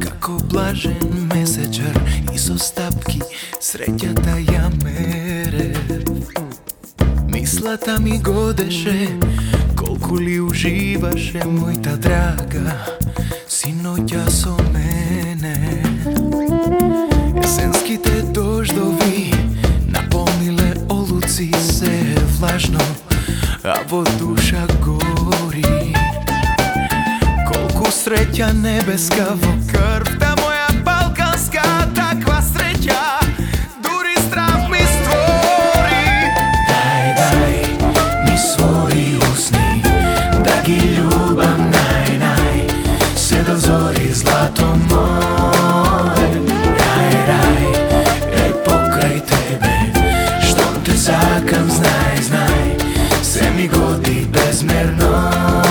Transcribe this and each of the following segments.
Како влажен месечар И со стапки среќата ја мере. Мислата ми годеше Колку ли уживаше мојта драга Синоќа со мене. Есенските дождови Наполниле олуци се влажно А во душа гори среќа небеска во крвта моја балканска Таква среќа дури страв ми створи. Дај, дај ми своји усни Да ги љубам нај, нај Се да до зори злато мој Рај, рај, е покрај тебе Штом те сакам, знај, знај Се ми годи безмерно.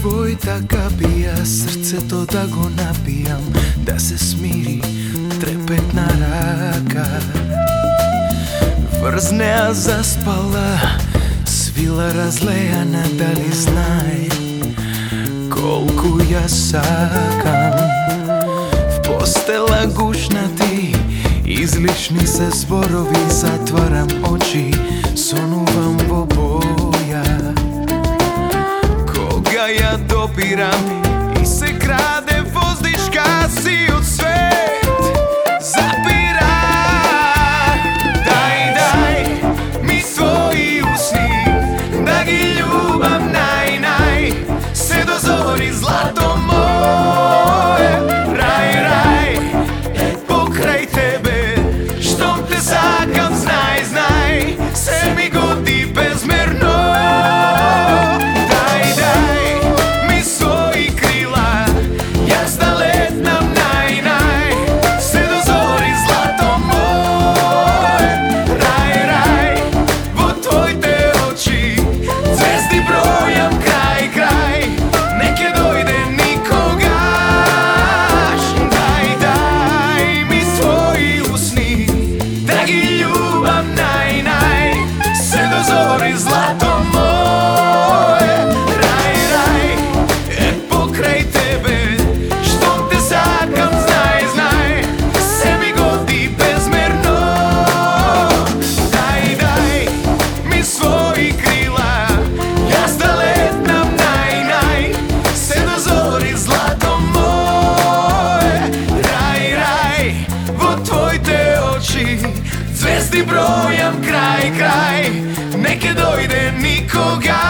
Твојта капија Срцето да го напијам Да се смири трепетна рака. Врзнеа заспала Свила разлејана дали знае Колку ја сакам. В постела гушнати Излишни се зборови Затварам очи Zvezdi brojam kraj, kraj. Neke dojde nikoga.